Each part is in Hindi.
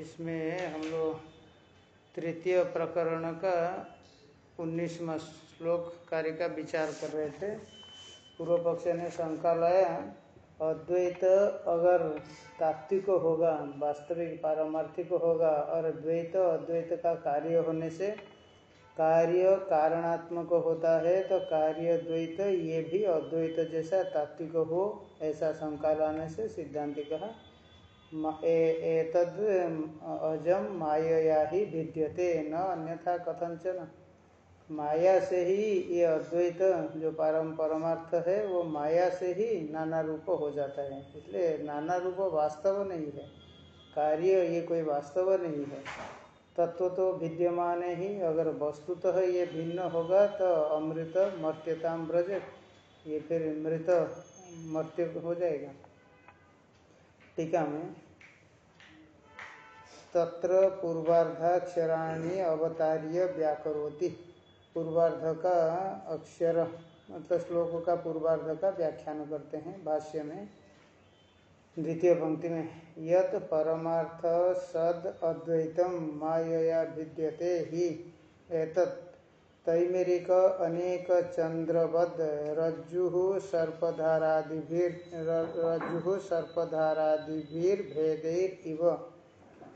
इसमें हम लोग तृतीय प्रकरण का उन्नीसवा श्लोक कार्य का विचार कर रहे थे। पूर्व पक्ष ने शंका लाया, अद्वैत अगर तात्विक होगा, वास्तविक पारमार्थिक होगा और द्वैत अद्वैत का कार्य होने से कार्य कारणात्मक होता है तो कार्य द्वैत ये भी अद्वैत जैसा तात्विक हो, ऐसा शंका लाने से सिद्धांत कहा। एतद अजम माया ही विद्यते न अन्यथा कथंचन माया से ही ये अद्वैत जो परम परमार्थ है, वो माया से ही नाना रूप हो जाता है। इसलिए नाना रूप वास्तव नहीं है। कार्य ये कोई वास्तव नहीं है। तत्व तो विद्यमान ही अगर वस्तुतः तो ये भिन्न होगा तो अमृत मर्त्यताम ब्रज ये फिर मृत मर्त्य हो जाएगा। टीका में तत्र पूर्वार्धाक्षराणी अवतार्य व्याकरोति। पूर्वार्ध का अक्षर मतलब श्लोक का पूर्वार्ध का व्याख्यान करते हैं भाष्य में, द्वितीय पंक्ति में। यत परमार्थ सद अद्वैतम मायया विद्यते ही। एतत् तैमेरिक अनेक चंद्रवद रज्जु सर्पधारादिभिर रज्जु सर्पधारादिभिर्भेदैर इव।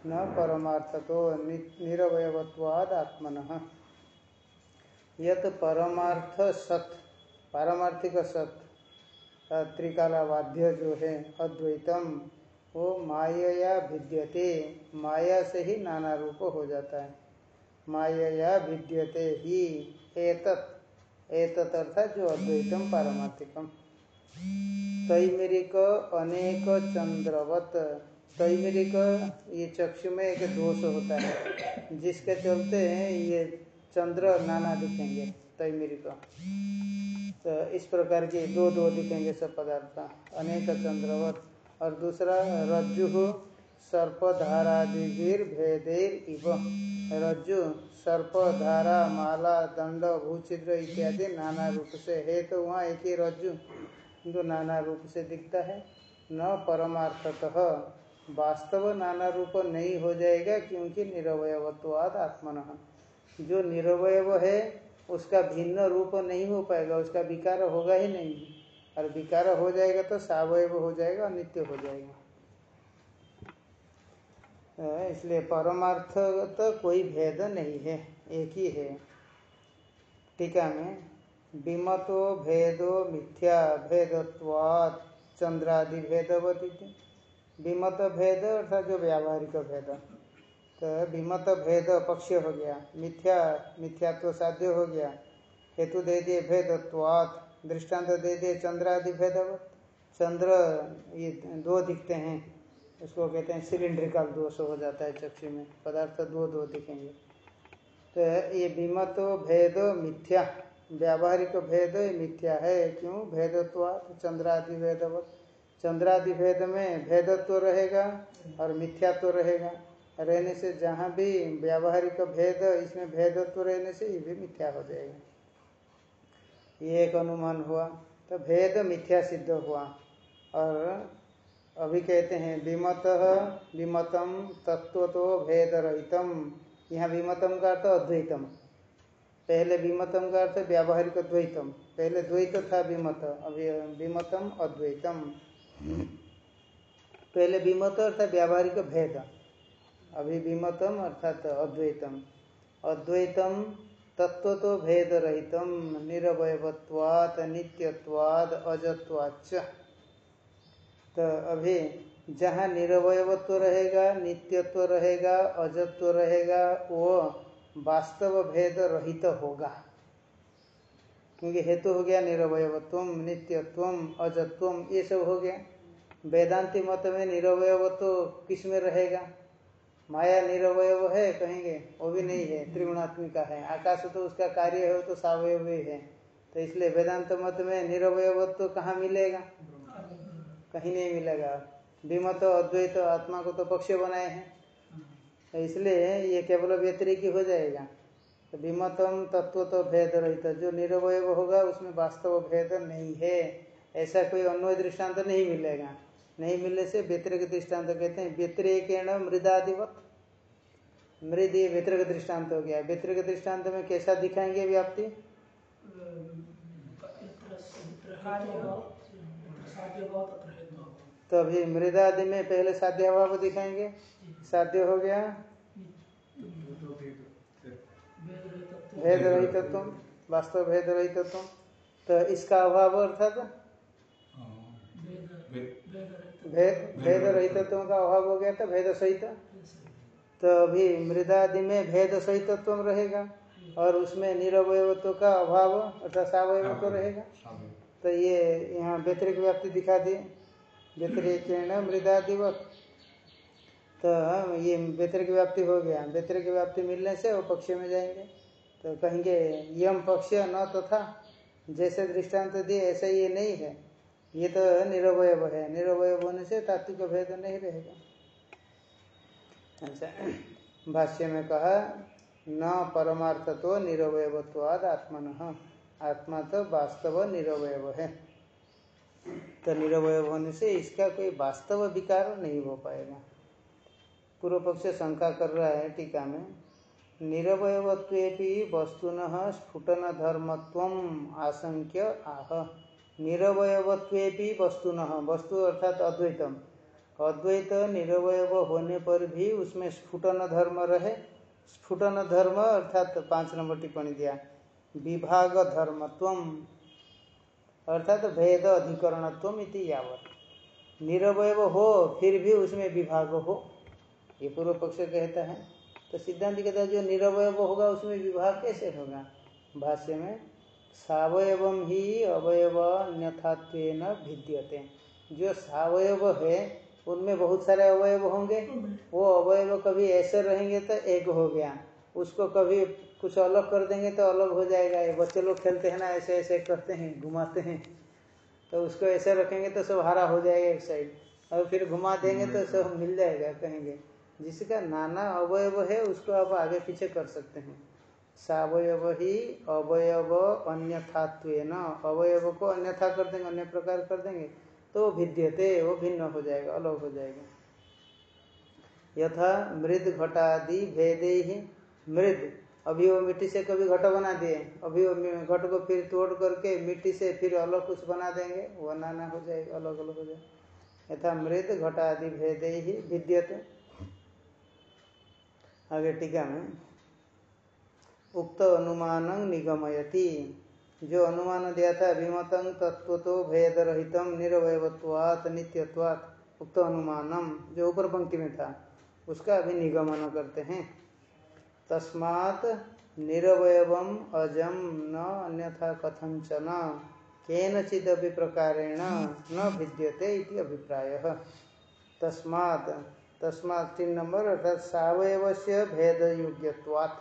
न परमार्थ तो निरवयत्वाद आत्मन। यत परमार्थ सत पारमार्थिक सत त्रिकाला वाद्य जो है, अद्वैतम, वो माया भिद्यते। माया से ही नाना रूप हो जाता है। माया भिद्यते ही एतत। एतत अर्थात जो अद्वैतम, पारमार्थिकम। तैमेरिक अनेक चंद्रवत तैमेरिक ये चक्षु में एक दोष होता है, जिसके चलते ये चंद्र नाना दिखेंगे तैमेरिक तो इस प्रकार के दो दो दिखेंगे सब पदार्थ। अनेक चंद्रवत और दूसरा, रज्जु सर्प धारा सर्पधारादिवीर भेदेर इव। रज्जु सर्प धारा माला, दंड भूचिद्र इत्यादि नाना रूप से। है तो वहाँ एक ही रज्जु, जो नाना रूप से दिखता है। न परमार्थतः। वास्तव नाना रूप नहीं हो जाएगा क्योंकि निरवयत्वाद आत्मन। जो निरवय है, उसका भिन्न रूप नहीं हो पाएगा, उसका विकार होगा ही नहीं। और विकार हो जाएगा तो सवय हो जाएगा नित्य हो जाएगा। इसलिए परमार्थ तो कोई भेद नहीं है, एक ही है। टीका में, विमतो भेदो मिथ्या भेदत्वात्, चंद्रादि भेदवती विमत भेद अर्थात जो व्यावहारिक भेद। तो विमत भेद पक्ष हो गया, मिथ्या, मिथ्यात्व साध्य हो गया। हेतु दे दिए भेदत्वात्, दृष्टांत दे दिए चंद्रादि भेदवत। चंद्र ये दो दिखते हैं, उसको कहते हैं सिलिंड्रिकल दोष हो जाता है चक्षु में, पदार्थ दो दो दिखेंगे। तो ये विमतो भेद मिथ्या, व्यावहारिक भेद मिथ्या है, क्यों? भेदत्वात्, चंद्रादि भेदवत। चंद्रादि भेद में भेदत्व तो रहेगा और मिथ्यात्व तो रहेगा। रहने से जहाँ भी व्यावहारिक भेद, इसमें भेदत्व तो रहने से ये भी मिथ्या हो जाएगा। ये एक अनुमान हुआ। तो भेद मिथ्या सिद्ध हुआ। और अभी कहते हैं, विमत विमतम तत्व तो भेद रहितम यहाँ विमतम का अर्थ अद्वैतम। पहले विमतम का अर्थ व्यावहारिक द्वैतम। पहले द्वैत था विमत। अभी विमतम अद्वैतम। पहले विमत अर्थात व्यावहारिक भेद। अभी विमतम अर्थात अद्वैतम। अद्वैतम तत्व तो भेद रहितम निरवयत्वात् नित्यत्वाद अजत्वाच्च। तो अभी जहाँ निरवयत्व रहेगा, नित्यत्व रहेगा, अजत्व रहेगा, वो वास्तव भेद रहित होगा। क्योंकि हेतु हो गया निरवयत्व नित्यत्व अजत्व ये सब हो गया। वेदांति मत में निरवयत्व किसमें रहेगा? माया निरवय है, कहेंगे, वो भी नहीं है, त्रिगुणात्मिका है। आकाश तो उसका कार्य है तो सवयव है तो इसलिए वेदांत मत में निरवयत्व कहाँ मिलेगा? कहीं नहीं मिलेगा। विमत, अद्वैत, आत्मा को तो पक्ष बनाए हैं। तो इसलिए ये केवल व्यतिरिकी हो जाएगा। तो विमतम तत्व तो भेद रहित। जो निरवय होगा, उसमें वास्तव भेद नहीं है। ऐसा कोई अन्वय दृष्टांत नहीं मिलेगा। नहीं मिलने से व्यतिरिक दृष्टांत कहते हैं, व्यतिरेकेण मृदादिवत। मृद वितरक दृष्टांत हो गया। वितरक दृष्टांत में कैसा दिखाएँगे व्याप्ति? तो अभी मृदादि में पहले साध्य अभाव दिखाएँगे। साध्य हो गया। भेद रही तत्व वास्तव भेद रही तत्व तो इसका अभाव अर्थात? भेद भेद रही तत्व का अभाव हो गया था भेद सहित तो अभी मृदादि में भेद सहितत्व रहेगा और उसमें निरवयत्व का अभाव अर्थात सवयत्व रहेगा। तो ये यहाँ व्यतिरिक व्याप्ति दिखा दिए व्यतिरिक मृदादिवत। तो ये व्यतिरिक व्याप्ति हो गया। व्यतिरिक व्याप्ति मिलने से वो पक्ष में जाएँगे। तो कहेंगे, यम पक्ष न तो था। जैसे दृष्टांत तो दिए, ऐसा ये नहीं है। ये तो निरवय है। निरवय होने से तात्विक भेद नहीं रहेगा। अच्छा भाष्य में कहा, न परमार्थ तो निरवयत्वाद आत्मन। आत्मा तो वास्तव निरवय है। तो निरवय होने से इसका कोई वास्तव विकार नहीं हो पाएगा। पूर्व पक्ष शंका कर रहा है टीका में। निरवयत्वे वस्तुन स्फुटन धर्मत्व आशंक्य आह। निरवयत्वे वस्तुन, वस्तु अर्थात अद्वैतम। अद्वैत निरवय होने पर भी उसमें स्फुटन धर्म रहे। स्फुटन धर्म अर्थात पाँच नंबर टिप्पणी दिया। विभाग धर्मत्व अर्थात भेद अधिकरणत्व इति यावत। निरवय हो, फिर भी उसमें विभाग हो। ये पूर्व पक्ष कहता है तो सिद्धांत कहता है, जो निरवय होगा, उसमें विभाग कैसे होगा? भाष्य में, सवयव ही अवयव अन्यथात्व भिद्यते। जो सवयव है, उनमें बहुत सारे अवयव होंगे। वो अवयव कभी ऐसे रहेंगे तो एक हो गया। उसको कभी कुछ अलग कर देंगे तो अलग हो जाएगा। ये बच्चे लोग खेलते हैं ना, ऐसे ऐसे करते हैं, घुमाते हैं। तो उसको ऐसे रखेंगे तो सब हरा हो जाएगा एक साइड और फिर घुमा देंगे तो सब मिल जाएगा कहेंगे। जिसका नाना अवयव है, उसको आप आगे पीछे कर सकते हैं। सवयव ही अवयव अन्यथात्व न अवयव को अन्यथा कर देंगे, अन्य प्रकार कर देंगे तो भिद्यते, वो भिन्न हो जाएगा अलग हो जाएगा। यथा मृद घटादि भेदे ही। मृद, अभी वो मिट्टी से कभी घट बना दिए, अभी वो घट को फिर तोड़ करके मिट्टी से फिर अलग कुछ बना देंगे, वो नाना हो जाएगा, अलग अलग हो जाएगा। यथा मृद घटादि भेदे ही विद्यते आगे टीका में, उक्त अनुमान निगमयति, जो अनुमान दिया था विमत तत्व तो भेद रहित निरवयत्वात नित्यत्वात, उक्त अनुमानम, जो ऊपर पंक्ति में था, उसका अभी निगमन करते हैं। तस्मात् निरवयवम अजम न अन्यथा कथंचन, केनचिदपि प्रकारेण न भिद्यते इति अभिप्राय। तस्मात् तस्मात् तीन नंबर, अर्थात सवयव से भेद योग्यवात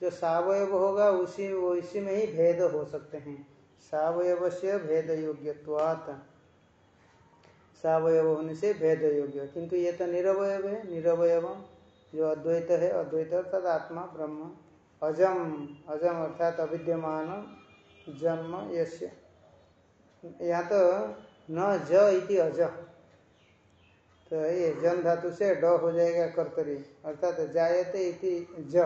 जो सवयव होगा, उसी उसी में ही भेद हो सकते हैं। सवयव से भेद योग्यवात सवयव होने से भेद योग्य किंतु ये तो निरवय है निरवय जो अद्वैत है, अद्वैत अर्थात आत्मा, ब्रह्म। अजम अजम अर्थात अविद्यमान, जन्म यश्य यहाँ तो न ज इति अज। तो ये जन धातु से ड हो जाएगा कर्तरी, अर्थात जायते इति ज।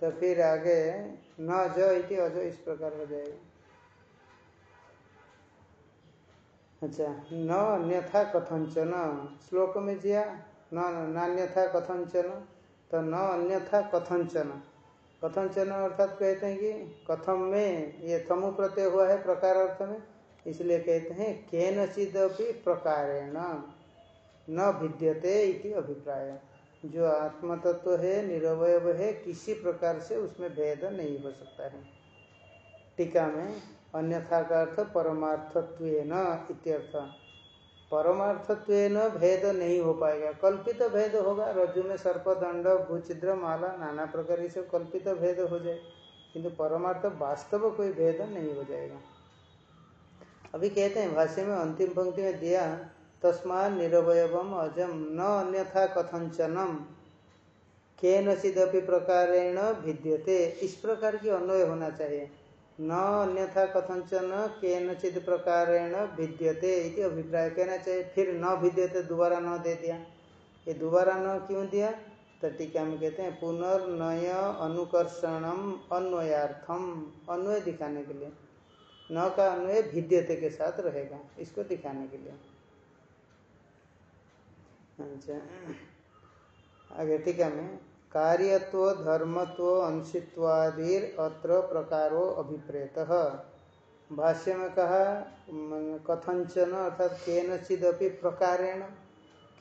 तो फिर आगे न ज इति अज इस प्रकार हो जाएगा। अच्छा न अन्यथा कथंचन श्लोक में जिया, न नान्यथा कथंचन तो न अन्यथा कथंचन कथंचन अर्थात कहते हैं कि कथम में ये तमु प्रत्यय हुआ है प्रकार अर्थ में, इसलिए कहते हैं केनचिद प्रकारेण। न भिद्यते इति अभिप्राय। जो आत्म तत्व है निरवय है, किसी प्रकार से उसमें भेद नहीं हो सकता है। टीका में अन्यथा का अर्थ परमार्थत्व न इत्यर्थ। परमार्थत्व न भेद नहीं हो पाएगा। कल्पित भेद होगा। रज्जु में सर्प, दंड भूचिद्र माला, नाना प्रकार से कल्पित भेद हो जाए। किंतु परमार्थ वास्तव कोई भेद नहीं हो जाएगा। अभी कहते हैं, भाष्य में अंतिम पंक्ति में दिया तस्मा निरवयवम अजम न अन्यथा कथंचनम के नचिदपि प्रकारेण भिद्यते। इस प्रकार की अन्वय होना चाहिए। न अन्यथा कथंचन के नचिद प्रकारेण भिद्यते इति अभिप्राय कहना चाहिए। फिर न भिद्यते, दोबारा न दे दिया। ये दोबारा न क्यों दिया? तो टीका में कहते हैं, पुनर्नय अनुकर्षणम अन्वयार्थम। अन्वय दिखाने के लिए। न का अन्वय भिद्यते के साथ रहेगा, इसको दिखाने के लिए। अच्छा। आगे टीका में कार्यत्व, धर्मत्व, अंशित्वादिर, अत्र प्रकारो अभिप्रेत। भाष्य में कहा कथंचन अर्थात केनचिदपि प्रकारेण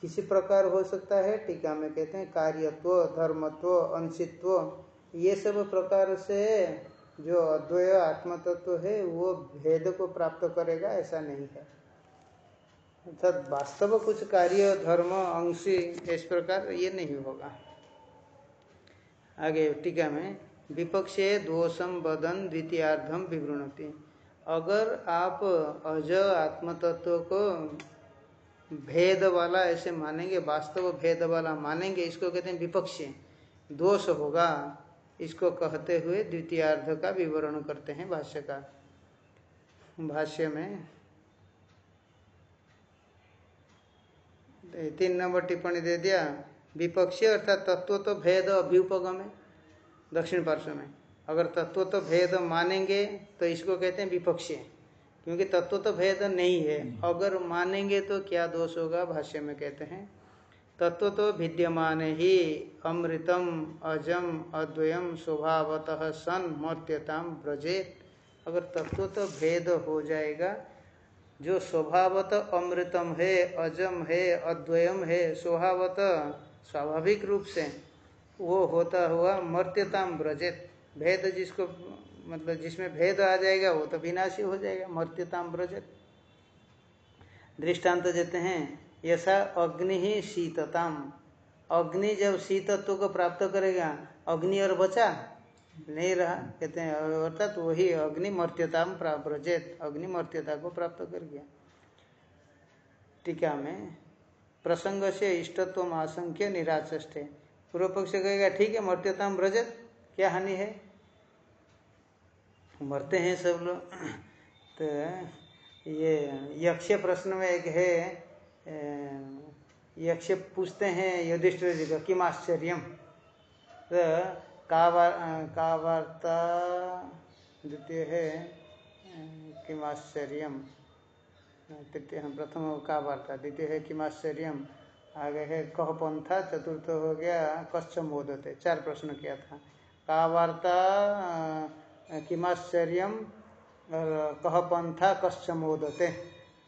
किसी प्रकार हो सकता है, टीका में कहते हैं कार्यत्व, धर्मत्व, अंशित्व, ये सब प्रकार से जो अद्वय आत्मतत्व है, वो भेद को प्राप्त करेगा, ऐसा नहीं है। अर्थात वास्तव कुछ कार्य, धर्म, अंशी, इस प्रकार ये नहीं होगा। आगे टीका में, विपक्षे दोषम बदन द्वितीयार्धम विवृणती। अगर आप अज आत्मतत्व को भेद वाला ऐसे मानेंगे, वास्तव भेद वाला मानेंगे, इसको कहते हैं विपक्ष। दोष होगा, इसको कहते हुए द्वितीयार्ध का विवरण करते हैं भाष्य का भाष्य में तीन नंबर टिप्पणी दे दिया विपक्ष अर्थात तत्व तो भेद अभ्युपगम है दक्षिण पार्श्व में अगर तत्व तो भेद मानेंगे तो इसको कहते हैं विपक्षी क्योंकि तत्व तो भेद नहीं है अगर मानेंगे तो क्या दोष होगा भाष्य में कहते हैं तत्व तो विद्यमान ही अमृतम अजम अद्वयम स्वभावतः सन मर्त्यताम ब्रजेत अगर तत्व तो भेद हो जाएगा जो स्वभावत अमृतम है, अजम है, अद्वयम है, स्वभावत स्वाभाविक रूप से वो होता हुआ मर्त्यताम ब्रजेत भेद जिसको मतलब जिसमें भेद आ जाएगा, वो तो विनाशी हो जाएगा, मर्त्यताम ब्रजत दृष्टांत देते हैं यशा अग्नि ही शीतताम। अग्नि जब शीतत्व को प्राप्त करेगा, अग्नि और बचा नहीं रहा कहते हैं, अर्थात वही अग्नि मर्त्यता ब्रजेत अग्नि मर्त्यता को प्राप्त कर गया। टीका में प्रसंग से इष्टत्व आशंक्य निराचे पूर्व पक्ष कहेगा, ठीक है मर्त्यता ब्रजत, क्या हानि है? मरते हैं सब लोग। तो ये यक्ष प्रश्न में एक है यक्ष पूछते हैं, युधिष्ठिर जी का, किम आश्चर्य तो का वार्ता द्वितीय है किम आश्चर्य तृतीय हम प्रथम का वार्ता द्वितीय है किम आश्चर्य आगे है कह पंथा चतुर्थ हो गया कश्च मोदते चार प्रश्न किया था। का वार्ता किमाश्चर्य और कह पंथा कश्च मोदते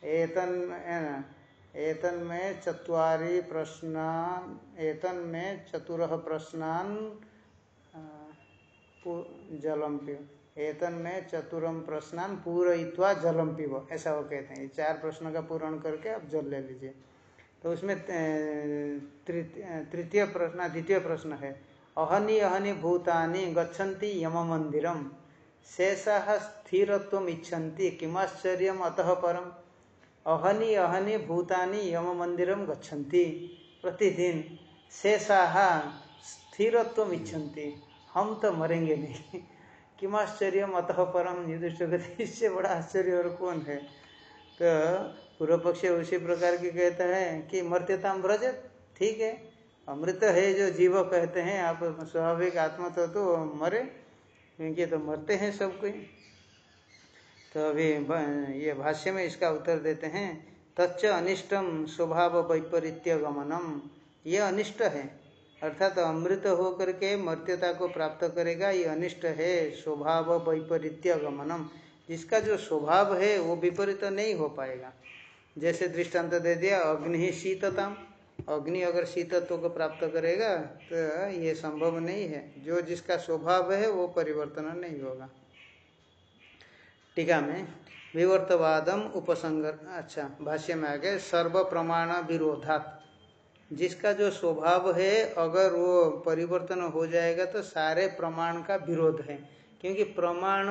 एतन एतन में चतवारी प्रश्नान, एतन में चतुर प्रश्नान जलम पिव एतन में चतुरम प्रश्नान पूरयित्वा जलम पिव ऐसा वो कहते हैं। चार प्रश्नों का पूर्ण करके आप जल ले लीजिए। तो उसमें तृतीय प्रश्न, द्वितीय प्रश्न है। अहनि अहनि भूतानि गच्छन्ति यम मंदिरम शेषा स्थिरत्व इच्छन्ति। किमाश्चर्य अतः परम? अहनि अहनि भूतानि यम मंदिरम गच्छन्ति। प्रतिदिन शेषा स्थिरत्व इच्छन्ति। हम तो मरेंगे नहीं। किमाश्चर्य अतः परम युधिष्ठ इससे बड़ा आश्चर्य और कौन है? तो पूर्व पक्ष उसी प्रकार की कहता है कि मर्त्यताम ब्रज ठीक है अमृत है जो जीव कहते हैं। आप स्वाभाविक आत्मा तो, तो मरे क्योंकि तो मरते हैं सब कोई। तो अभी ये भाष्य में इसका उत्तर देते हैं तच्च अनिष्टम स्वभाव वैपरीत्य गमनम। ये अनिष्ट है। अर्थात तो अमृत होकर के मर्त्यता को प्राप्त करेगा, ये अनिष्ट है, स्वभाव वैपरीत्य गमनम जिसका जो स्वभाव है, वो विपरीत नहीं हो पाएगा। जैसे दृष्टांत दे दिया, अग्नि ही शीतताम। अग्नि अगर शीतत्व को प्राप्त करेगा तो ये संभव नहीं है। जो जिसका स्वभाव है, वो परिवर्तन नहीं होगा। टीका में, विवर्तवादम उपसंग अच्छा भाष्य में आ आगे सर्व प्रमाण विरोधात जिसका जो स्वभाव है, अगर वो परिवर्तन हो जाएगा तो सारे प्रमाण का विरोध है। क्योंकि प्रमाण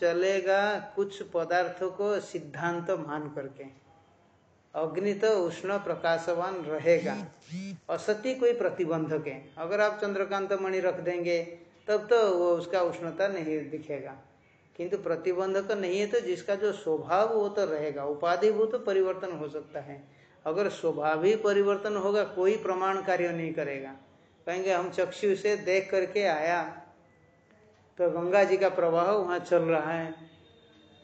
चलेगा कुछ पदार्थों को सिद्धांत मान करके। अग्नि तो उष्ण प्रकाशवान रहेगा। असत्य कोई प्रतिबंधक है। अगर आप चंद्रकांत मणि रख देंगे, तब तो वो उसका उष्णता नहीं दिखेगा। किंतु प्रतिबंधक नहीं है तो जिसका जो स्वभाव वो तो रहेगा। उपाधि वो तो परिवर्तन हो सकता है। अगर स्वभाव ही परिवर्तन होगा, कोई प्रमाण कार्य नहीं करेगा। कहेंगे, हम चक्षु से देख करके आया तो गंगा जी का प्रवाह वहाँ चल रहा है।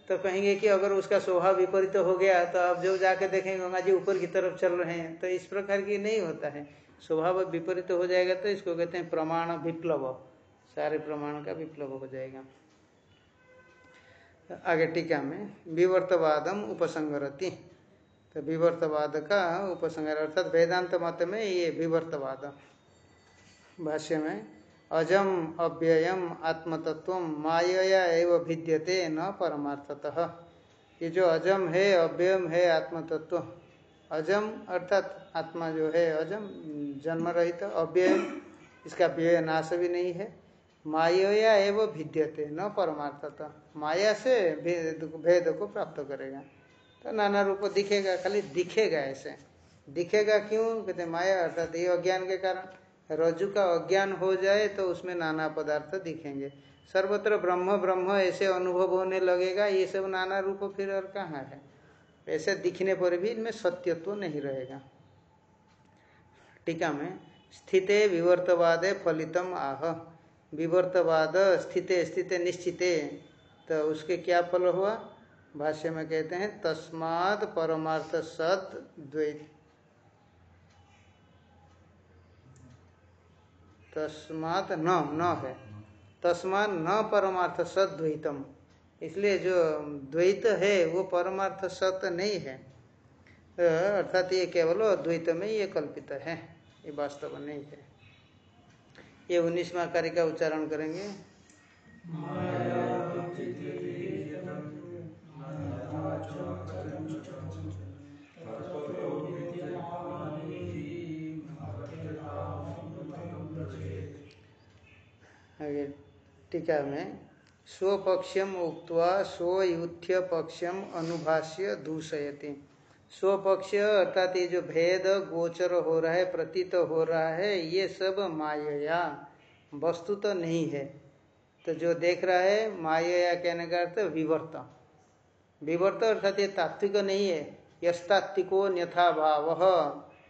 तो कहेंगे कि अगर उसका स्वभाव विपरीत तो हो गया तो अब जो जाके देखेंगे, गंगा जी ऊपर की तरफ़ चल रहे हैं तो इस प्रकार की नहीं होता है। स्वभाव विपरीत हो जाएगा तो इसको कहते हैं प्रमाण विप्लव। सारे प्रमाण का विप्लव हो जाएगा। आगे टीका में, विवर्तवादम उपसंगरति। तो विवर्तवाद का उपसंगर अर्थात वेदांत मत में ये विवर्तवाद। भाष्य में, अजम अव्ययम आत्मतत्व माया एवं भिद्यते न परमार्थतः। ये जो अजम है, अव्ययम है आत्मतत्व। अजम, अर्थात आत्मा जो है, अजम, जन्म रहित, अव्यय, इसका व्यय नाश भी नहीं है। माया एवं भिद्यते न परमार्थता। माया से भेद को प्राप्त करेगा। तो नाना रूप दिखेगा, खाली दिखेगा ऐसे। दिखेगा क्यों? कहते, माया अर्थात ये अज्ञान के कारण। रज्जु का अज्ञान हो जाए तो उसमें नाना पदार्थ दिखेंगे। सर्वत्र ब्रह्म ब्रह्म ऐसे अनुभव होने लगेगा, ये सब नाना रूप फिर और कहाँ है? ऐसे दिखने पर भी इनमें सत्यत्व नहीं रहेगा। टीका में, स्थिते विवर्तवादे फलितम आह। विवर्तवाद स्थिते स्थिते निश्चिते। तो उसके क्या फल हुआ? भाष्य में कहते हैं तस्माद परमार्थ सद द्वैत। तस्मात न न है। तस्मात न परमार्थ सद्वैतम इसलिए जो द्वैत है, वो परमार्थ सत नहीं है। अर्थात ये केवल द्वैत में ये कल्पित है, ये वास्तव नहीं है। ये उन्नीसवा कार्य का उच्चारण करेंगे। आगे, टीका में स्वपक्षम उक्त्वा स्वयुथ्य पक्षम अनुभाष्य दूषयती। स्वपक्ष अर्थात ये जो भेद, गोचर हो रहा है, प्रतीत हो रहा है, ये सब माया वस्तु तो नहीं है। तो जो देख रहा है माया कहने का अर्थ विवर्त। विवर्त अर्थात ये तात्विक नहीं है, यस्तात्विको न्यथा भाव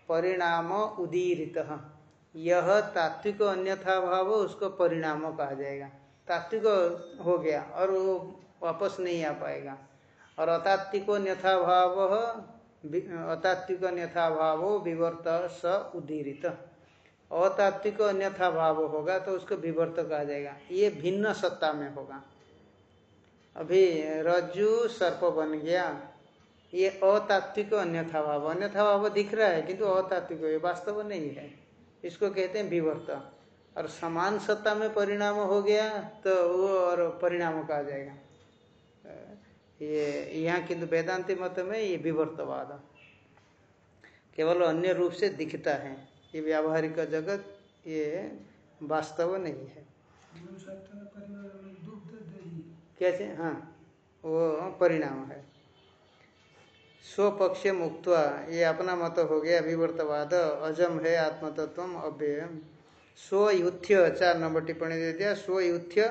परिणाम उदीरित। यह तात्विक अन्यथा भाव उसको परिणाम कहा जाएगा। तात्विक हो गया और वो वापस नहीं आ पाएगा। और अतात्विक अन्यथा भाव अतात्विक अन्यथा भाव विवर्त स उदीरित। अतात्विक अन्यथा भाव होगा तो उसको विवर्त कहा जाएगा। ये भिन्न सत्ता में होगा। अभी रज्जु सर्प बन गया। ये अतात्विक अन्यथा भाव। अन्यथा भाव दिख रहा है, किंतु अतात्विक वास्तव नहीं है। इसको कहते हैं विवर्त। और समान सत्ता में परिणाम हो गया तो वो और परिणाम का आ जाएगा। ये यहाँ किंतु वेदांति मत में ये विवर्तवाद। केवल अन्य रूप से दिखता है। ये व्यावहारिक जगत ये वास्तव नहीं है। कैसे? हाँ वो परिणाम है। स्वपक्ष मुक्त ये अपना मत हो गया विवर्तवाद अजम है आत्मतत्व अव्यय स्वयुथ्य चार नंबर टिप्पणी दे दिया स्वयुथ्य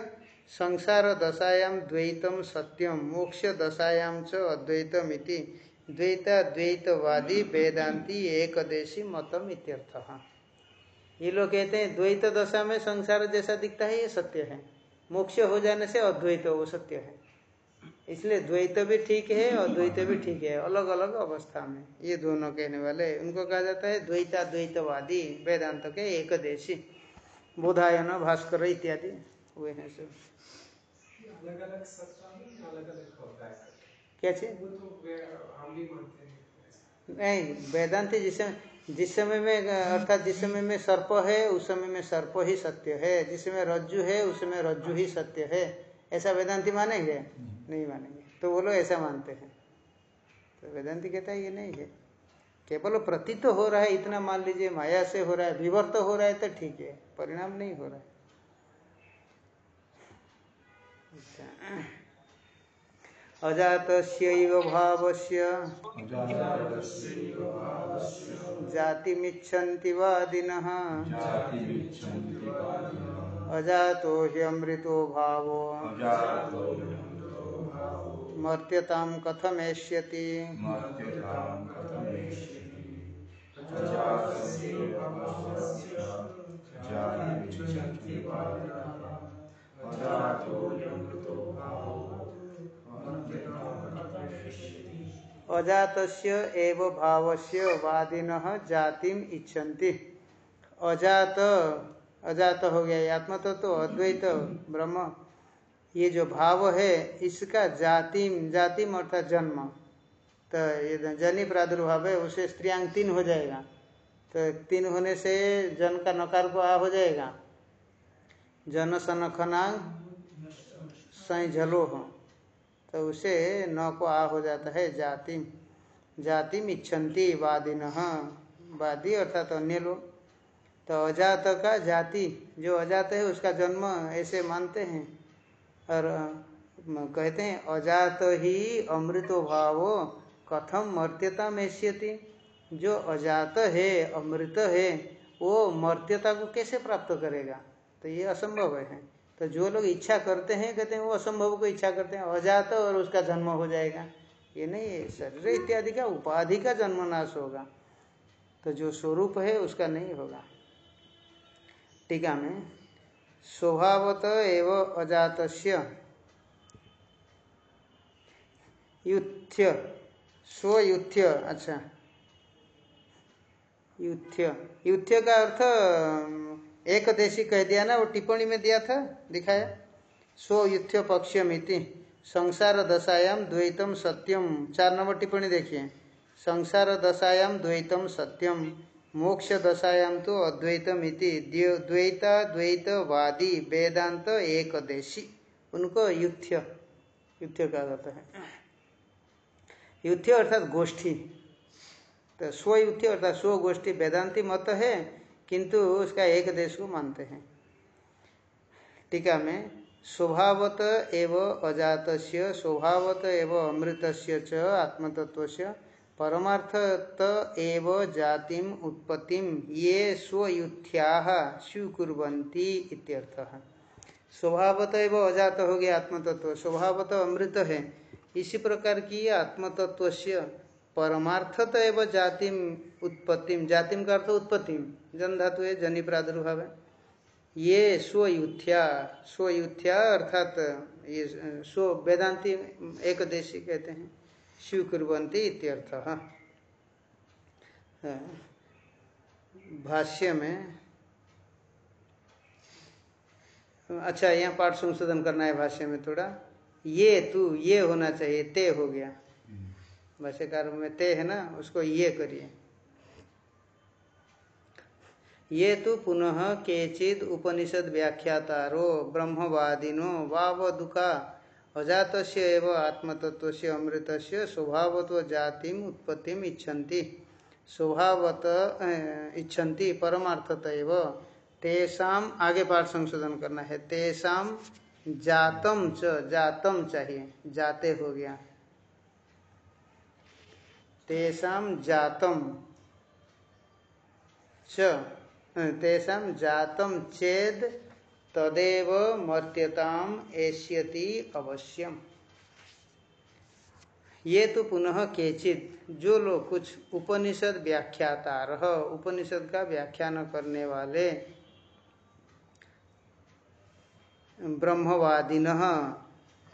संसार दशायाम द्वैतम सत्यम, मोक्ष दशायाम च अद्वैतम इति। द्वैताद्वैतवादी वेदांति एकदेशी मतम इत्यर्थ। ये लोग कहते हैं, द्वैत दशा में संसार जैसा दिखता है, ये सत्य है। मोक्ष हो जाने से अद्वैत वो सत्य है। इसलिए द्वैत भी ठीक है और द्वैत भी ठीक है अलग अलग अवस्था में। ये दोनों कहने वाले उनको कहा जाता है द्वैता द्वैतवादी वेदांत के एक देशी बोधायन भास्कर इत्यादि वे हैं सब। कैसे नहीं वेदांति जिस जिस समय में अर्थात जिस समय में सर्प है उस समय में सर्प ही सत्य है। जिस समय रज्जु है उस समय रज्जु ही सत्य है। ऐसा वेदांति मानेंगे नहीं मानेंगे। तो वो लोग ऐसा मानते हैं। तो वेदांति कहता है ये नहीं है। केवल प्रतीत तो हो रहा है इतना मान लीजिए माया से हो रहा है विवर्त तो हो रहा है तो ठीक है परिणाम नहीं हो रहा है। अजात भाव से जातिमिच्छन्ति वादिनः अजातो ह्यमृतो भावो। मर्त्यतां कथमेष्यति। अजात एव से वादिन जातिम इच्छन्ति। अजात अजात हो गया आत्मा तो, तो अद्वैत ब्रह्म। ये जो भाव है, इसका जातिम जातिम अर्थात जन्म। तो ये जनी प्रादुर्भाव है, उसे स्त्रियांग तीन हो जाएगा। तो तीन होने से जन का नकार को आ हो जाएगा। जन सन खनांग सई झलो हो। तो उसे न को आ हो जाता है जाति जाति इच्छन्ति वादिन। वादी अर्थात अन्य लोग। तो अजात का जाति, जो अजात है, उसका जन्म ऐसे मानते हैं। और कहते हैं, अजात ही अमृतो भावो कथम मर्त्यता में जो अजात है, अमृत है, वो मर्त्यता को कैसे प्राप्त करेगा? तो ये असंभव है। तो जो लोग इच्छा करते हैं, कहते हैं, वो असंभव को इच्छा करते हैं। अजात और उसका जन्म हो जाएगा। ये नहीं है शरीर इत्यादि का उपाधि का जन्म नाश होगा। तो जो स्वरूप है, उसका नहीं होगा। टीका में स्वभावत एवं अजात युथ्य स्वयुथ्य अच्छा। युथ्य युथ्य का अर्थ एक देशी कह दिया ना, वो टिप्पणी में दिया था, दिखाया। स्वयुथ्य पक्षमिति संसार दशायाम द्वैतम सत्यम। चार नंबर टिप्पणी देखिए। संसार दशायाम द्वैतम सत्यम। मोक्ष दशायाम तो अद्वैतम इति द्वैता द्वैतवादी वेदांत एक देशी उनको युथ्य युथ्य कहा जाता है। युद्ध अर्थात गोष्ठी। तो स्वयुद्ध अर्थात स्व गोष्ठी वेदांति मत है किंतु उसका एक देश को मानते हैं। टीका में स्वभावत एव अजात स्वभावत एव अमृत से च आत्मतत्व परमार्थत एव जातिम उत्पत्तिम ये स्वयुथ्या स्वीकुर्वन्ति इत्यर्थः। स्वभावत एव अजात हो गया आत्मतत्व। स्वभावत अमृत है। इसी प्रकार की आत्म तत्व से परमार्थत एवं जाति उत्पत्ति जातिम का अर्थ उत्पत्ति जन धातु है, जनी प्रादुर्भाव है। ये स्वयुथ्या स्वयुथ्या अर्थात ये स्व वेदांति, एक देशी कहते हैं। स्वीकुर्वंती इत्यर्थ। भाष्य में अच्छा यहाँ पाठ संशोधन करना है भाष्य में थोड़ा। ये तू, ये होना चाहिए, ते हो गया। भाष्यकार में ते है ना, उसको ये करिए। ये तो पुनः केचिद उपनिषद व्याख्यातारो, ब्रह्मवादिनो वाव दुखा अजात एवं आत्मतत्व से अमृत से स्वभावत्व जाति उत्पत्ति इच्छन्ति। स्वभावत इच्छन्ति परमार्थत तेषाम आगे पाठ संशोधन करना है। तेषाम जातम च, जातम चाहिए। जाते हो गया। तेषाम जातम च तेषाम जातम चेद तदेव मर्त्यताम एष्यति अवश्यम। ये तो पुनः केचित, जो लोग कुछ उपनिषद व्याख्याता रह उपनिषद का व्याख्यान करने वाले ब्रह्मवादिन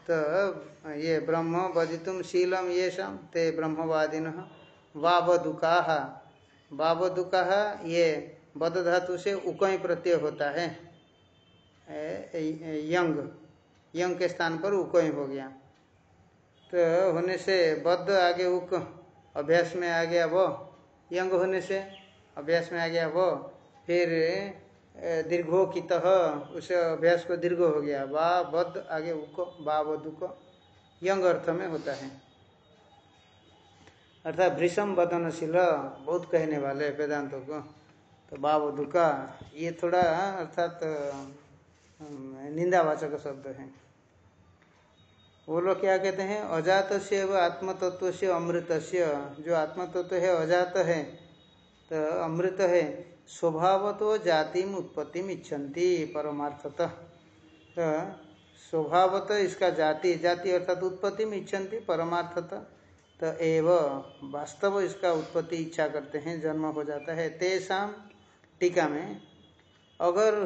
तो ये ब्रह्म बदितुम शीलम ये शम ते ब्रह्मवादिन, वावदुका। वावदुका ये बद धातु से उकई प्रत्यय होता है। यंग। यंग के स्थान पर उकई हो गया। तो होने से बद्ध आगे उक, अभ्यास में आ गया वो। यंग होने से अभ्यास में आ गया वो। फिर दीर्घो की तह उस अभ्यास को दीर्घ हो गया। वा बद आगे उको, बा दुको यंग अर्थ में होता है। अर्थात भृषम बदनशील, बहुत कहने वाले वेदांतों को। तो बाब दुका ये थोड़ा, अर्थात निंदावाचक शब्द है। वो लोग क्या कहते हैं? अजात से व आत्मतत्व से अमृत जो आत्मतत्व है, अजात है तो अमृत है। स्वभाव तो जातिम उत्पत्ति इच्छन्ति परमार्थतः। तो स्वभावत इसका जाति जाति अर्थात उत्पत्ति में इच्छन्ति परमार्थतः। तो एव वास्तव इसका उत्पत्ति इच्छा करते हैं, जन्म हो जाता है। तेषाम टीका में अगर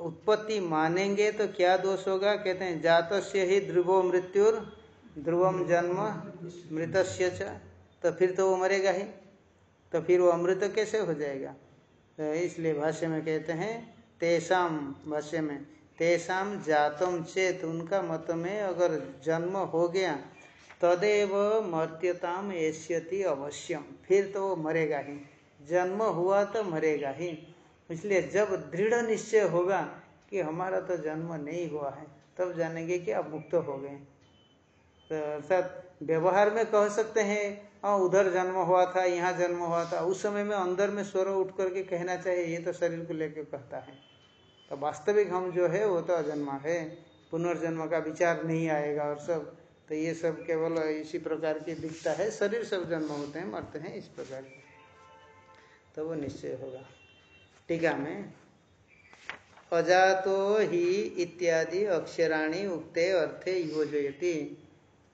उत्पत्ति मानेंगे तो क्या दोष होगा? कहते हैं जात से ही ध्रुवो मृत्युर ध्रुवम जन्म मृत तो फिर तो वो मरेगा ही। तो फिर वो अमृत कैसे हो जाएगा? तो इसलिए भाष्य में कहते हैं तेसाम भाष्य में तेसाम जातम चेत उनका मत में अगर जन्म हो गया, तदेव मर्त्यताम एष्यति अवश्यम फिर तो वो मरेगा ही। जन्म हुआ तो मरेगा ही। इसलिए जब दृढ़ निश्चय होगा कि हमारा तो जन्म नहीं हुआ है, तब जानेंगे कि अब मुक्त हो गए। तो अर्थात व्यवहार में कह सकते हैं हाँ उधर जन्म हुआ था, यहाँ जन्म हुआ था। उस समय में अंदर में स्वर उठ करके कहना चाहिए, ये तो शरीर को लेकर कहता है। तो वास्तविक हम जो है, वो तो अजन्मा है। पुनर्जन्म का विचार नहीं आएगा और सब। तो ये सब केवल इसी प्रकार की दिखता है। शरीर सब जन्म होते हैं, मरते हैं, इस प्रकार की। तो वो निश्चय होगा। टीका में, अजातो ही इत्यादि अक्षराणी उक्ते अर्थे योजयती।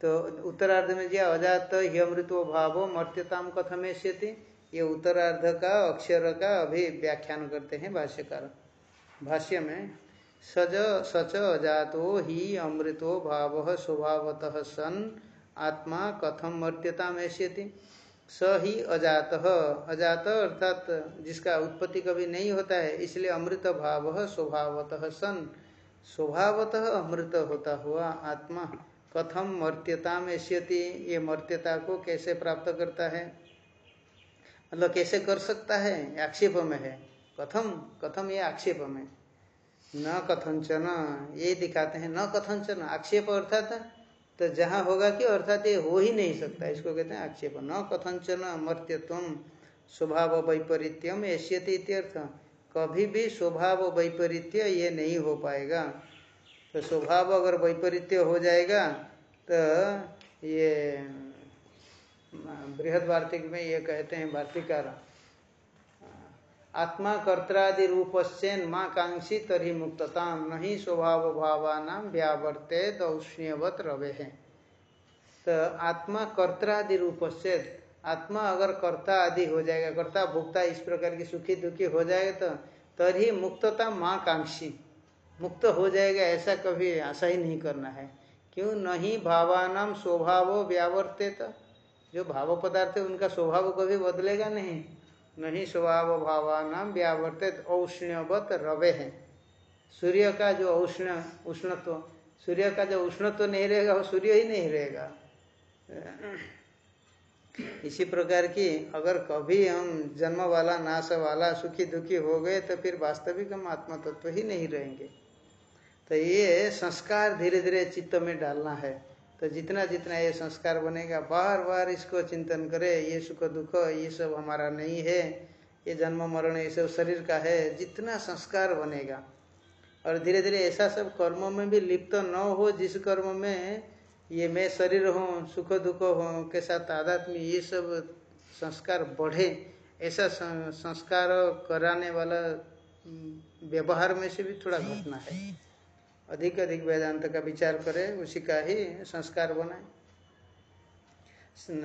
तो उत्तरार्ध में जो अजात ही अमृतो भावो मर्त्यताम कथमेश्यति ये उत्तरार्ध का, अक्षर का अभी व्याख्यान करते हैं भाष्यकार। भाष्य में, सज, सच अजातो ही अमृतो भाव स्वभावतः सन, आत्मा कथम मर्त्यता में स ही अजात अजात अर्थात जिसका उत्पत्ति कभी नहीं होता है, इसलिए अमृत भाव स्वभावतः सन। स्वभावतः अमृत होता हुआ आत्मा। कथम मर्त्यता में श्यति ये मर्त्यता को कैसे प्राप्त करता है? मतलब कैसे कर सकता है? आक्षेप में है। कथम कथम ये आक्षेप में। न कथंचन ये दिखाते हैं न कथंचन आक्षेप अर्थात तो जहाँ होगा कि अर्थात ये हो ही नहीं सकता। इसको कहते हैं आक्षेप। न कथंचन अमर्त्यत्व स्वभाव वैपरीत्यम ऐश्यति इत्यर्थ। कभी भी स्वभाव वैपरीत्य ये नहीं हो पाएगा। तो स्वभाव अगर वैपरीत्य हो जाएगा तो ये बृहद वार्तिक में ये कहते हैं वार्तिकार। आत्मा कर्त्रादि से माँ कांक्षी तरी मुक्तता नहीं स्वभाव भावाना व्यावर्ते दौष्ण्यवत रवे। है तो आत्मा कर्त्रादि से आत्मा अगर कर्ता आदि हो जाएगा, कर्ता भुक्ता इस प्रकार की सुखी दुखी हो जाएगा तो तरी मुक्तता माँ कांक्षी। मुक्त हो जाएगा, ऐसा कभी आशा ही नहीं करना है। क्यों? नहीं भावानाम स्वभाव व्यावर्ते जो भाव पदार्थ है, उनका स्वभाव कभी बदलेगा नहीं। नहीं स्वभाव भावानाम व्यावर्तित औष्ण्यवत रवे हैं। सूर्य का जो औष्ण उष्णत्व, सूर्य का जो उष्णत्व नहीं रहेगा, वो सूर्य ही नहीं रहेगा। इसी प्रकार की अगर कभी हम जन्म वाला, नाश वाला, सुखी दुखी हो गए तो फिर वास्तविक हम आत्मा तत्व ही नहीं रहेंगे। तो ये संस्कार धीरे धीरे चित्त में डालना है। तो जितना जितना ये संस्कार बनेगा बार बार इसको चिंतन करे, ये सुख दुख, ये सब हमारा नहीं है, ये जन्म मरण, ये सब शरीर का है, जितना संस्कार बनेगा। और धीरे धीरे ऐसा सब कर्मों में भी लिप्त तो न हो, जिस कर्म में ये मैं शरीर हूँ, सुख दुख हो, के साथ आध्यात्म ये सब संस्कार बढ़े, ऐसा संस्कार कराने वाला व्यवहार में से भी थोड़ा घटना है। अधिक अधिक वेदांत का विचार करें, उसी का ही संस्कार बनाए।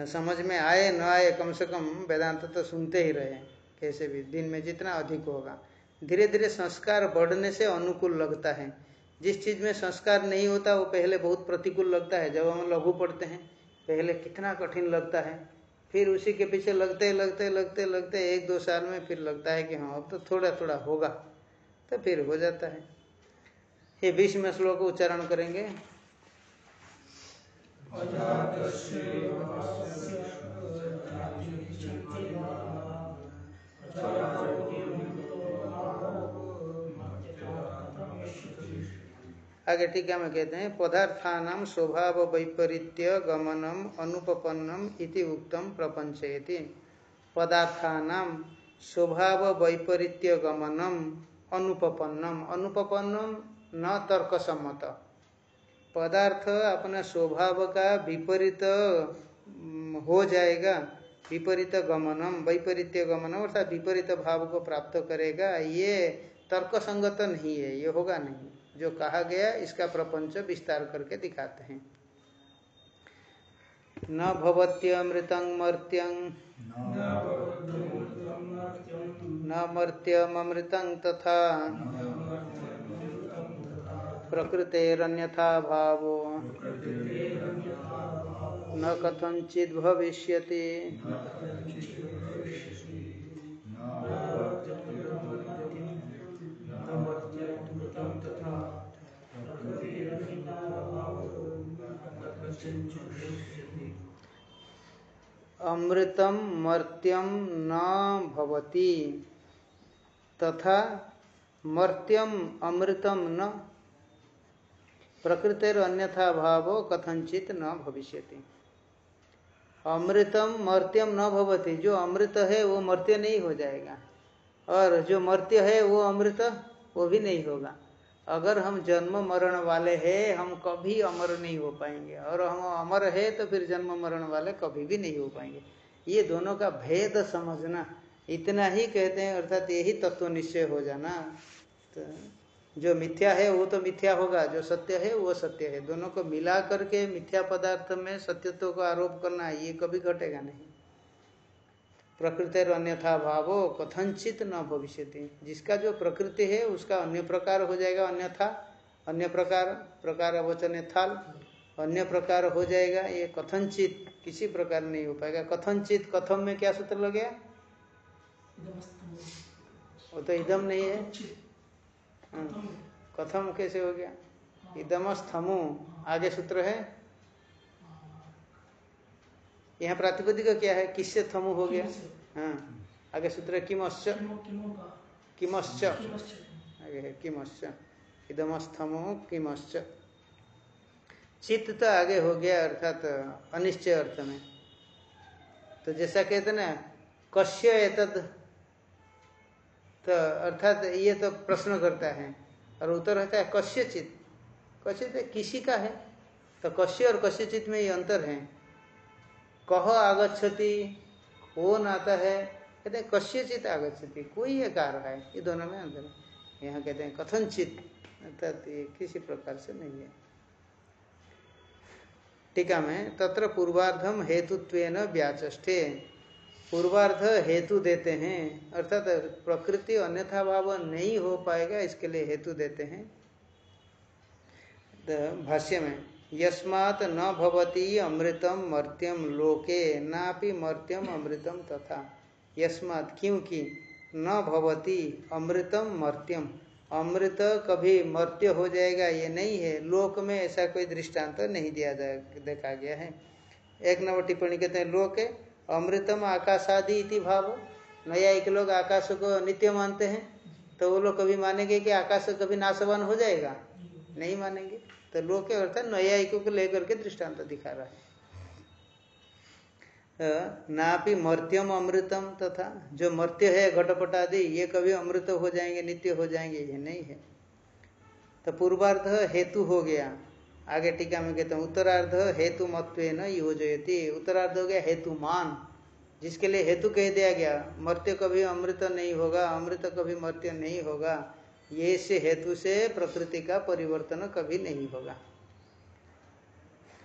समझ में आए, न आए, कम से कम वेदांत तो सुनते ही रहे। कैसे भी, दिन में जितना अधिक होगा। धीरे धीरे संस्कार बढ़ने से अनुकूल लगता है। जिस चीज़ में संस्कार नहीं होता, वो पहले बहुत प्रतिकूल लगता है। जब हम लघु पढ़ते हैं, पहले कितना कठिन लगता है। फिर उसी के पीछे लगते लगते लगते लगते, एक दो साल में फिर लगता है कि हाँ अब तो थोड़ा थोड़ा होगा। तो फिर हो जाता है। ये बीस में श्लोक उच्चारण करेंगे। आगे टीका में कहते हैं पदार्थानाम स्वभाव वैपरीत्य गमनम अनुपन्नम इति उत्तम प्रपंचयति पदार्थानाम स्वभाव वैपरीत्य गमनम अनुपन्नम अनुपन्नम न तर्क सम्मत पदार्थ अपना स्वभाव का विपरीत हो जाएगा। विपरीत गमनम वैपरीत्य गमनम अर्थात विपरीत भाव को प्राप्त करेगा। ये तर्क संगत नहीं है ये होगा नहीं। जो कहा गया इसका प्रपंच विस्तार करके दिखाते हैं। न भवत्यमृतं मर्त्यं। न मर्त्यम मर्त्यमृतं तथा। प्रकृतेरन्यथा भावो न कथंचित् भविष्यति। अमृतम मर्त्यम न भवति तथा मर्त्यम अमृतम न प्रकृतिर अन्यथा भाव कथनचित न भविष्यति। अमृतम मर्त्यम न भवति। जो अमृत है, वो मर्त्य नहीं हो जाएगा। और जो मर्त्य है, वो अमृत, वो भी नहीं होगा। अगर हम जन्म मरण वाले हैं, हम कभी अमर नहीं हो पाएँगे। और हम अमर है तो फिर जन्म मरण वाले कभी भी नहीं हो पाएँगे। ये दोनों का भेद समझना। इतना ही कहते हैं, अर्थात यही तत्व निश्चय हो जाना। तो जो मिथ्या है वो तो मिथ्या होगा जो सत्य है वो सत्य है। दोनों को मिला करके मिथ्या पदार्थ में सत्यत्व को आरोप करना ये कभी घटेगा नहीं। प्रकृति अन्यथा भावो कथनचित न भविष्य जिसका जो प्रकृति है उसका अन्य प्रकार हो जाएगा अन्यथा। अन्य प्रकार प्रकार वचन थाल। अन्य प्रकार हो जाएगा ये कथनचित किसी प्रकार नहीं हो पाएगा। कथनचित कथम में क्या सूत्र लग? गया वो तो इदम नहीं है। हाँ, कथम कैसे हो गया? इदम स्थमु। आगे सूत्र है। यहाँ प्रातिपदिक क्या है? किससे थमु हो गया? हाँ। आगे सूत्र किमश्च किमश्च आगे है किमश्च इदमस्थमो किमश्च चित्त तो आगे हो गया अर्थात अनिश्चय अर्थ में। तो जैसा कहते ना कश्य एतद तो अर्थात ये तो प्रश्न करता है। और उत्तर रहता है कश्य चित्त कश्य किसी का है? तो कश्य और कश्य चित्त में ये अंतर है। कह आगछति कौन आता है, कहते हैं कश्यचित आगछति कोई एक आ रहा है, ये दोनों में अंतर है। यहाँ कहते हैं कथनचित, अर्थात ये किसी प्रकार से नहीं है। टीका में तत्र पूर्वार्धम हेतुत्व व्याचे पूर्वार्ध हेतु देते हैं, अर्थात प्रकृति अन्यथा भाव नहीं हो पाएगा, इसके लिए हेतु देते हैं। भाष्य में, यस्मात् न भवती अमृतम मर्त्यम लोके, नापि मर्त्यम अमृतम तथा। यस्मात् क्योंकि न भवती अमृतम मर्त्यम। अमृत कभी मर्त्य हो जाएगा, ये नहीं है। लोक में ऐसा कोई दृष्टांत तो नहीं दिया जाए देखा गया है। एक नंबर टिप्पणी कहते हैं, लोक अमृतम आकाशादि इति भाव। नया एक लोग आकाश को नित्य मानते हैं तो वो लोग कभी मानेंगे कि आकाश कभी नाशवान हो जाएगा? नहीं मानेंगे। तो लोग क्या करते हैं, नया एक को लेकर के दृष्टांत तो दिखा रहा है। ना भी मर्त्यम अमृतम तथा तो जो मर्त्य है घटपट आदि ये कभी अमृत हो जाएँगे, नित्य हो जाएँगे, ये नहीं है। तो पूर्वार्ध हेतु हो गया। आगे टीका में कहते हैं, उत्तरार्ध हेतु मत्व न योजयती। उत्तरार्ध हो गया हेतु मान जिसके लिए हेतु कह दिया गया, मर्त्य कभी अमृत नहीं होगा, अमृत कभी मर्त्य नहीं होगा, ये से हेतु से प्रकृति का परिवर्तन कभी नहीं होगा।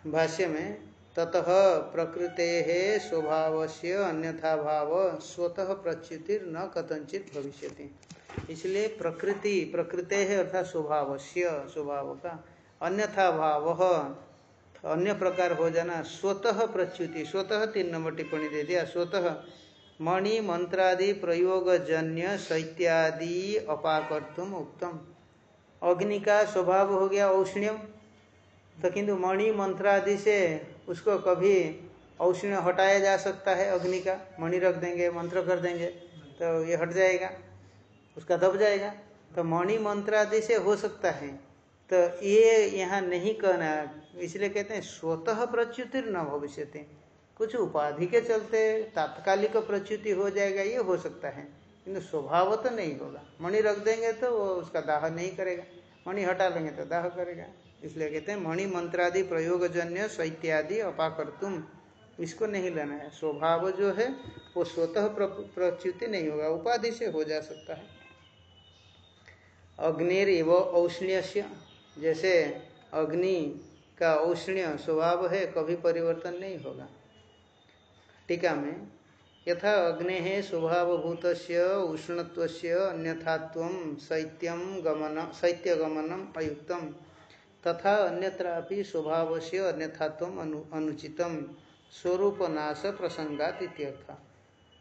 भाष्य में, ततः प्रकृते स्वभाव से अन्यथा भाव, स्वतः प्रच्युतिर न कथनचित भविष्य इसलिए प्रकृति, प्रकृते है अर्थात स्वभाव स्वभाव का अन्यथा भाव। अन्य प्रकार हो जाना, स्वतः प्रच्युति। स्वतः तीन नंबर टिप्पणी दे दिया, स्वतः। मणि, मंत्रादि प्रयोग जन्य शैत्यादि, अपाकर्तुम उत्तम अग्नि का स्वभाव हो गया औष्ण्यम। तो किंतु मणि, मंत्रादि से उसको कभी औष्ण्य हटाया जा सकता है अग्नि का। मणि रख देंगे, मंत्र कर देंगे तो ये हट जाएगा, उसका दब जाएगा। तो मणि, मंत्रादि से हो सकता है तो ये यहाँ नहीं कहना इसलिए कहते हैं, स्वतः प्रच्युतिर न भविष्य कुछ उपाधि के चलते तात्कालिक प्रच्युति हो जाएगा, ये हो सकता है। किंतु स्वभाव तो नहीं होगा। मणि रख देंगे तो वो उसका दाह नहीं करेगा। मणि हटा लेंगे तो दाह करेगा। इसलिए कहते हैं, मणि मंत्रादि प्रयोगजन्य शैत्यादि अपाकर्तुम। इसको नहीं लेना है। स्वभाव जो है, वो स्वतः प्रच्युति नहीं होगा। उपाधि से हो जा सकता है। अग्निर एवं औष्ण्य जैसे अग्नि का औष्ण्य स्वभाव है कभी परिवर्तन नहीं होगा। टीका में यथा अग्ने स्वभावभूत उष्णत्व अन्यथात्व शैत्यम गमन शैत्यगमनम अयुक्तम तथा अन्यत्रापि स्वभाव से अन्यथात्व अनु, अनुचितम स्वरूप नाश प्रसंगात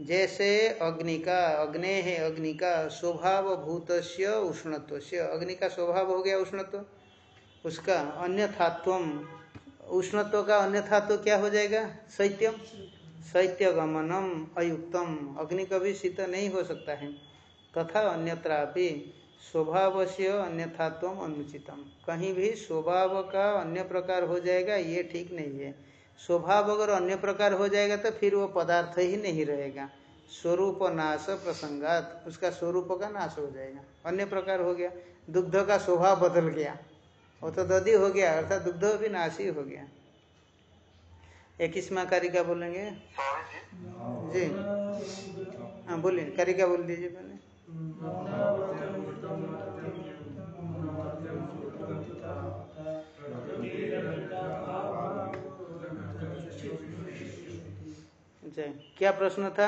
जैसे अग्नि का अग्ने अग्नि का स्वभाव भूत उष्णत्व अग्नि का स्वभाव हो गया उष्णत्व? उसका अन्यथात्व उष्णत्व का अन्यथात्व क्या हो जाएगा? शैत्यम शैत्य गमनम अयुक्तम। अग्नि कभी शीत नहीं हो सकता है। तथा अन्यत्रापि स्वभाव से अन्यथात्व अनुचितम। कहीं भी स्वभाव का अन्य प्रकार हो जाएगा, ये ठीक नहीं है। स्वभाव अगर अन्य प्रकार हो जाएगा तो फिर वो पदार्थ ही नहीं रहेगा। स्वरूप नाश प्रसंगात, उसका स्वरूप का नाश हो जाएगा। अन्य प्रकार हो गया। दुग्ध का स्वभाव बदल गया। वो तो दधी हो गया अर्थात दुग्ध भी नाशी हो गया। इक्कीसवा कारिका बोलेंगे? जी। हाँ बोलिए कारिका बोल दीजिए पहले? अच्छा क्या प्रश्न था?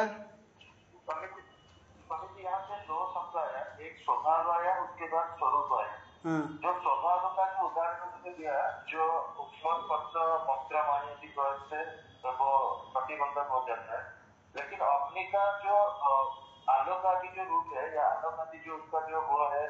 दो शब्द आया एक स्वभाव आया उसके बाद स्वरूप आया। हाँ। जो स्वभाव का जो मान्यति से वो प्रतिबंधक हो जाता है लेकिन अग्नि का जो आलोक आदि जो रूप है, या आलोक आदि जो उसका जो है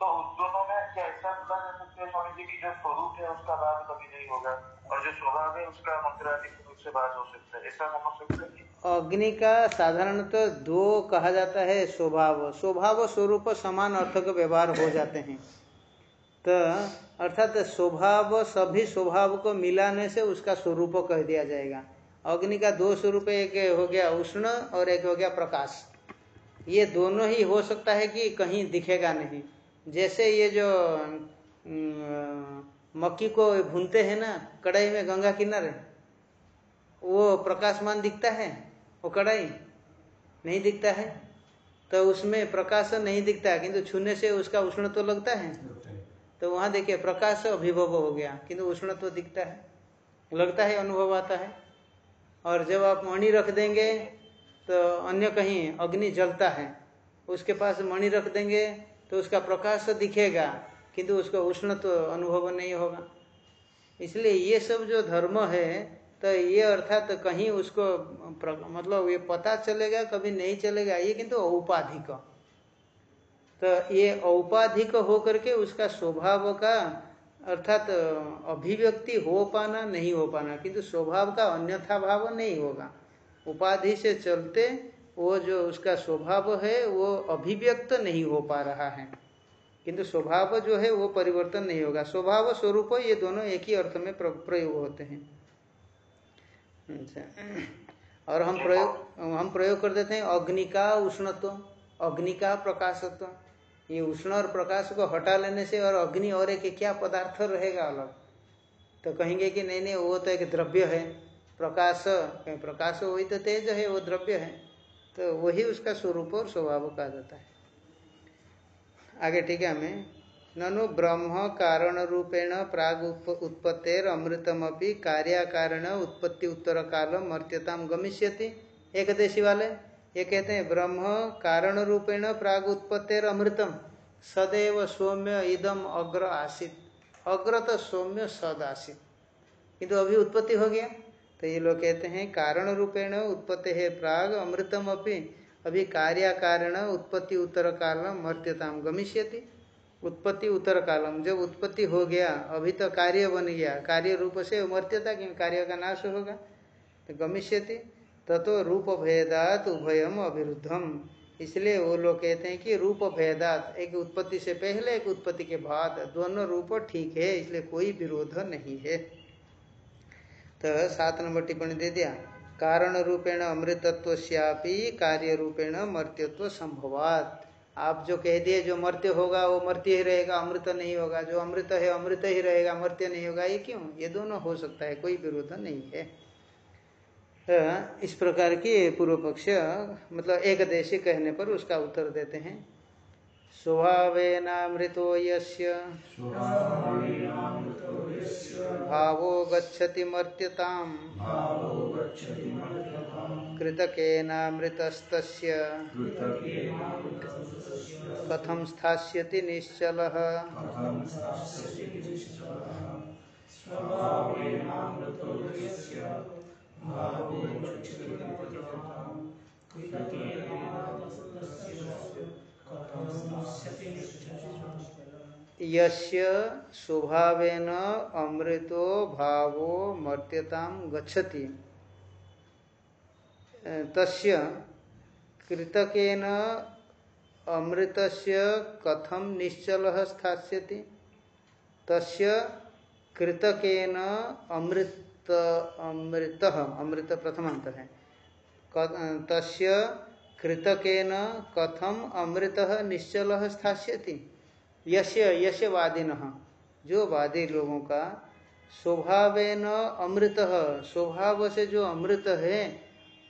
तो उस दोनों में बोला जा सकता है स्वामी जी की जो स्वरूप है, उसका बाद कभी नहीं होगा। और जो स्वभाव है, उसका मंत्र आदि से बाद हो सकता है। ऐसा समझ सकते हैं अग्नि का साधारणतः तो दो कहा जाता है स्वभाव। स्वभाव स्वरूप समान अर्थ का व्यवहार हो जाते हैं। तो अर्थात स्वभाव, सभी स्वभाव को मिलाने से उसका स्वरूप कह दिया जाएगा। अग्नि का दो स्वरूप, एक हो गया उष्ण और एक हो गया प्रकाश। ये दोनों ही हो सकता है कि कहीं दिखेगा नहीं। जैसे ये जो मक्की को भूनते हैं ना कढ़ाई में गंगा किनारे, वो प्रकाशमान दिखता है, वो कढ़ाई नहीं दिखता है? तो उसमें प्रकाश नहीं दिखता, किंतु छूने से उसका उष्ण तो लगता है? तो वहाँ देखिए प्रकाश अभिभव हो गया, किंतु उष्णत्व दिखता है। लगता है, अनुभव आता है। और जब आप मणि रख देंगे तो अन्य कहीं अग्नि जलता है। उसके पास मणि रख देंगे तो उसका प्रकाश दिखेगा, किंतु उसका उष्णत्व अनुभव नहीं होगा। इसलिए ये सब जो धर्म है तो ये अर्थात तो कहीं उसको मतलब ये पता चलेगा, कभी नहीं चलेगा, ये किंतु औपाधिक। तो ये औपाधिक होकर के उसका स्वभाव का, अर्थात, अभिव्यक्ति हो पाना नहीं हो पाना, किंतु स्वभाव का अन्यथा भाव नहीं होगा। उपाधि से चलते वो जो उसका स्वभाव है, वो अभिव्यक्त नहीं हो पा रहा है। किंतु स्वभाव जो है, वो परिवर्तन नहीं होगा। स्वभाव स्वरूप ये दोनों एक ही अर्थ में प्रयोग होते हैं। अच्छा। और हम प्रयोग हम प्रयोग कर देते हैं अग्नि का उष्णत्व अग्नि का प्रकाशत्व। ये उष्ण और प्रकाश को हटा लेने से और अग्नि और एक क्या पदार्थ रहेगा अलग? तो कहेंगे कि नहीं नहीं, वो तो एक द्रव्य है, प्रकाश, कहीं प्रकाश वही तो तेज है, वो द्रव्य है। तो वही उसका स्वरूप और स्वभाव कहा जाता है। आगे ठीक है हमें। ननु ब्रह्म कारण रूपेण प्राग उत्पत्तिर अमृतमपि कार्याण उत्पत्ति उत्तर काल मर्त्यताम गमिष्यति। एक देशी वाले। ये कहते हैं, ब्रह्म कारण रूपेण प्राग उत्पत्तिर अमृतम, सदैव सौम्य इदम अग्र आसित। अग्र तो सौम्य सद आसित। किंतु अभी उत्पत्ति हो गया। तो ये लोग कहते हैं, कारण रूपेण उत्पत्ति है प्राग, अमृतम अपनी अभी कार्याण उत्पत्ति उत्तर काल मर्त्यताम गमिष्यति। उत्पत्ति उत्तर कालम, जब उत्पत्ति हो गया, अभी तो कार्य बन गया। कार्य रूप से मर्त्यता क्यों कार्य का नाश होगा तो गमिष्यति। ततो रूप भेदात उभयम अविरुद्धम। इसलिए वो लोग कहते हैं कि रूप भेदात, एक उत्पत्ति से पहले, एक उत्पत्ति के बाद, दोनों रूप ठीक है, इसलिए कोई विरोध नहीं है। तो सात नंबर टिप्पणी दे दिया। कारण रूपेण अमृतत्व कार्य रूपेण मर्त्यत्व संभवात। आप जो कह दिए, जो मर्त्य होगा, वो मर्त्य ही रहेगा, अमृत नहीं होगा। जो अमृत है, अमृत ही रहेगा, मर्त्य नहीं होगा, ये क्यों? ये दोनों हो सकता है, कोई विरोध नहीं है। तो इस प्रकार की पूर्व पक्ष मतलब एक देशी कहने पर उसका उत्तर देते हैं। स्वभावेनामृतो यस्य। भावो गच्छति मर्त्यताम। कृतकेनामृतस्तस्य कथं स्थास्यति निश्चलः। स्वभावेन अमृतो भावो मर्त्यताम गच्छति। तस्य कृतकेन अमृतस्य कथम निश्चल स्थास्यति? तस्य कृतकेन अमृत अमृत अमृत प्रथमांत है। तस्य कृतकेन कथम अमृत निश्चल स्थास्यति। यश्य यश्य वादिन, जो वादी लोगों का स्वभावेन अमृत, स्वभाव से जो अमृत है,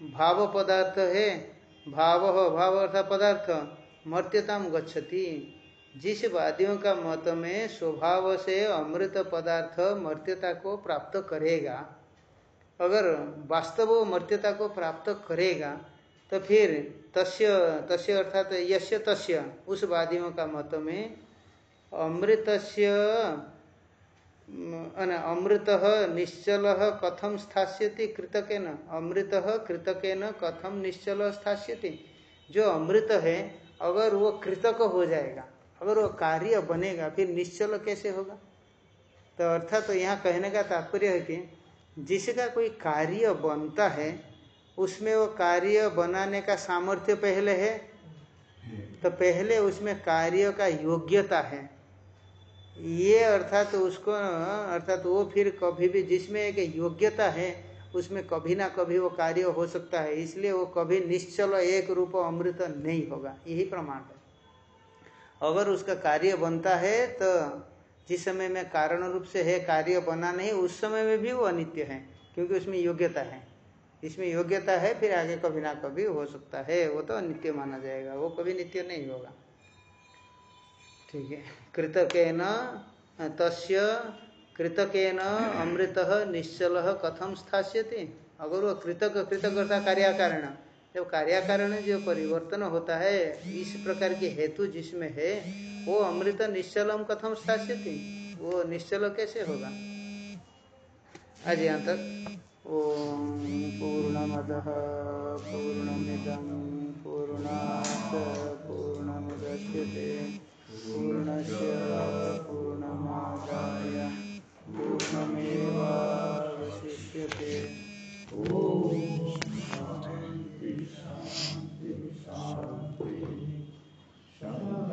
भाव पदार्थ है, भाव भाव अर्थात पदार्थ मर्त्यताम गच्छति। जिस वादियों का मत में स्वभाव से अमृत पदार्थ मर्त्यता को प्राप्त करेगा, अगर वास्तव मर्त्यता को प्राप्त करेगा तो फिर तस्य तस्य अर्थात यश्य तस्य, उस वादियों का मत में अमृतस्य अमृत निश्चल कथम स्थास्यति कृतकेन? अमृत कृतकेन कथम निश्चल स्थास्यति? जो अमृत है, अगर वो कृतक हो जाएगा। अगर वो कार्य बनेगा, फिर निश्चल कैसे होगा? तो अर्थात तो यहाँ कहने का तात्पर्य है कि जिसका कोई कार्य बनता है, उसमें वो कार्य बनाने का सामर्थ्य पहले है। तो पहले उसमें कार्य का योग्यता है। ये अर्थात तो उसको, अर्थात तो वो फिर कभी भी जिसमें एक योग्यता है, उसमें कभी ना कभी वो कार्य हो सकता है। इसलिए वो कभी निश्चल एक रूप अमृत नहीं होगा। यही प्रमाण है। अगर उसका कार्य बनता है तो जिस समय में कारण रूप से है, कार्य बना नहीं, उस समय में भी वो अनित्य है, क्योंकि उसमें योग्यता है। इसमें योग्यता है, फिर आगे कभी ना कभी हो सकता है, वो तो अनित्य माना जाएगा, वो कभी नित्य नहीं होगा। ठीक है। कृतकेन, तस्य कृतक न अमृत निश्चल कथम स्थास्यति? अगर वो कृतक, कृतकर्ता कार्याकारण जब कार्याकारण, जो परिवर्तन होता है, इस प्रकार के हेतु जिसमें है, वो अमृत निश्चलम कथम स्थास्यति वो निश्चल कैसे होगा? आज यहाँ तक। ओम पूर्णमद पूर्णमिदम पूर्णा पूर्णमुदच्यते। पूर्णस्य पूर्णमादाय पूर्णमेवावशिष्यते। ॐ